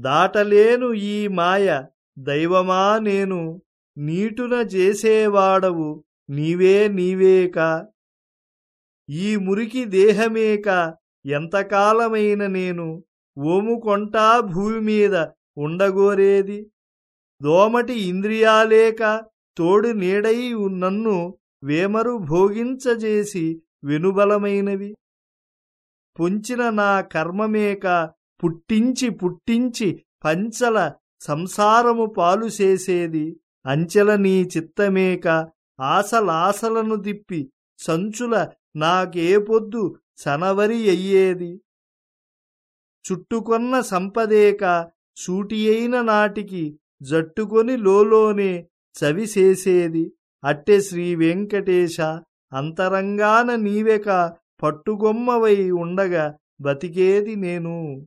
దాటలేను ఈ మాయ. దైవమా నేను. నీటున చేసేవాడవు. నీవే నీవేక. ఈ మురికి దేహమేక. ఎంతకాలమైన నేను. ఓముకొంటా భూమి మీద ఉండగోరేది. దోమటి ఇంద్రియాలేక. తోడు నీడై నన్ను వేమరు భోగించజేసి వెనుబలమైనవి. పొంచిన నా కర్మమేక. పుట్టించి పుట్టించి పంచల సంసారము పాలు చేసేది. అంచెల నీ చిత్తమేక ఆశలాశలను దిప్పి సంచుల నాకే పొద్దు సనవరి అయ్యేది. చుట్టుకొన్న సంపదేక సూటియైన నాటికి జట్టుకొని లోలోనే చవిసేసేది అట్టె శ్రీ వెంకటేశ అంతరంగాన నీవెక పట్టుగొమ్మవై ఉండగా బతికేది నేను.